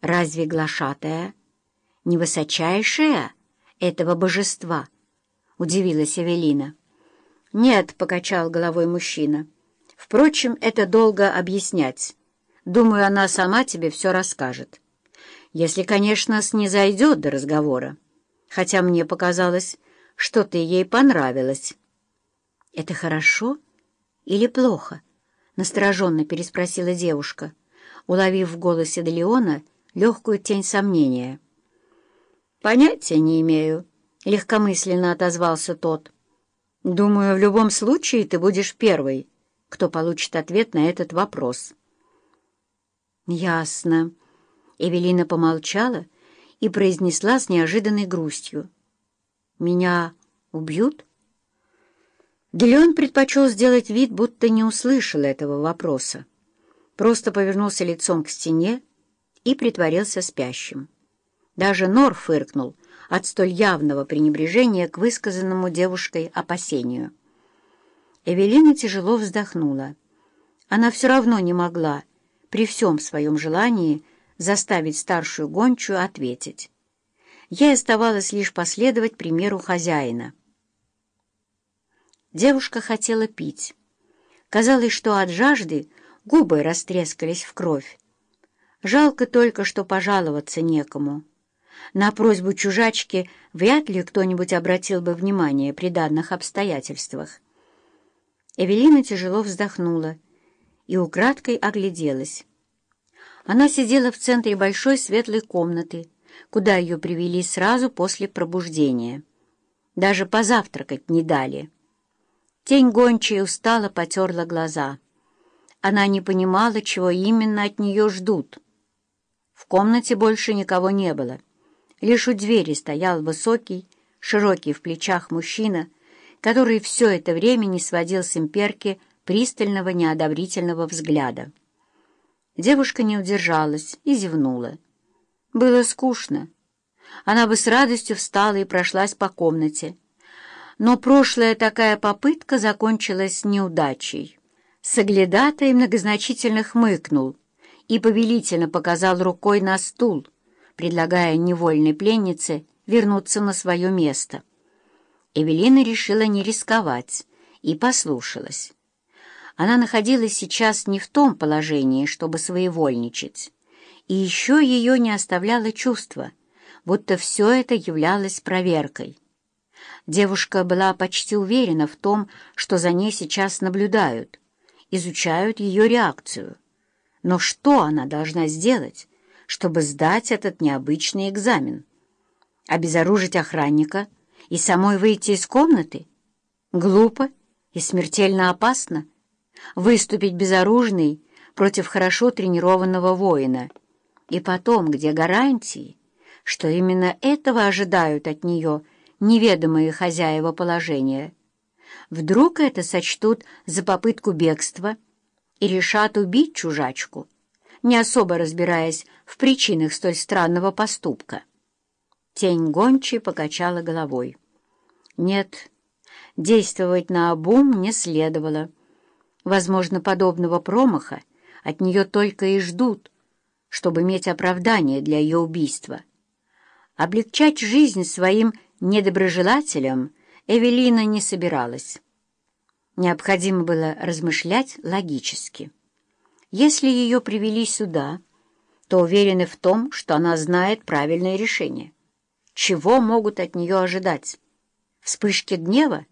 Разве глашатая не высочайшая этого божества? — удивилась Эвелина. «Нет», — покачал головой мужчина. «Впрочем, это долго объяснять. Думаю, она сама тебе все расскажет. Если, конечно, снизойдет до разговора. Хотя мне показалось, что ты ей понравилась». «Это хорошо или плохо?» — настороженно переспросила девушка, уловив в голосе Делеона легкую тень сомнения. «Понятия не имею», — легкомысленно отозвался тот. «Думаю, в любом случае ты будешь первой, кто получит ответ на этот вопрос». «Ясно». Эвелина помолчала и произнесла с неожиданной грустью. «Меня убьют?» Делеон предпочел сделать вид, будто не услышал этого вопроса. Просто повернулся лицом к стене и притворился спящим. Даже Нор фыркнул от столь явного пренебрежения к высказанному девушкой опасению. Эвелина тяжело вздохнула. Она все равно не могла, при всем своем желании, заставить старшую гончую ответить. Ей оставалось лишь последовать примеру хозяина. Девушка хотела пить. Казалось, что от жажды губы растрескались в кровь. Жалко только, что пожаловаться некому. На просьбу чужачки вряд ли кто-нибудь обратил бы внимание при данных обстоятельствах. Эвелина тяжело вздохнула и украдкой огляделась. Она сидела в центре большой светлой комнаты, куда ее привели сразу после пробуждения. Даже позавтракать не дали. Тень гончей устало потерла глаза. Она не понимала, чего именно от нее ждут. В комнате больше никого не было. Лишь у двери стоял высокий, широкий в плечах мужчина, который все это время не сводил с имперки пристального неодобрительного взгляда. Девушка не удержалась и зевнула. Было скучно. Она бы с радостью встала и прошлась по комнате. Но прошлая такая попытка закончилась неудачей. Соглядатай многозначительно хмыкнул и повелительно показал рукой на стул — предлагая невольной пленнице вернуться на свое место. Эвелина решила не рисковать и послушалась. Она находилась сейчас не в том положении, чтобы своевольничать, и еще ее не оставляло чувство, будто все это являлось проверкой. Девушка была почти уверена в том, что за ней сейчас наблюдают, изучают ее реакцию. Но что она должна сделать, чтобы сдать этот необычный экзамен. Обезоружить охранника и самой выйти из комнаты? Глупо и смертельно опасно. Выступить безоружной против хорошо тренированного воина. И потом, где гарантии, что именно этого ожидают от нее неведомые хозяева положения? Вдруг это сочтут за попытку бегства и решат убить чужачку? не особо разбираясь в причинах столь странного поступка. Тень гончей покачала головой. Нет, действовать на обум не следовало. Возможно, подобного промаха от нее только и ждут, чтобы иметь оправдание для ее убийства. Облегчать жизнь своим недоброжелателям Эвелина не собиралась. Необходимо было размышлять логически. Если ее привели сюда, то уверены в том, что она знает правильное решение. Чего могут от нее ожидать? Вспышки гнева?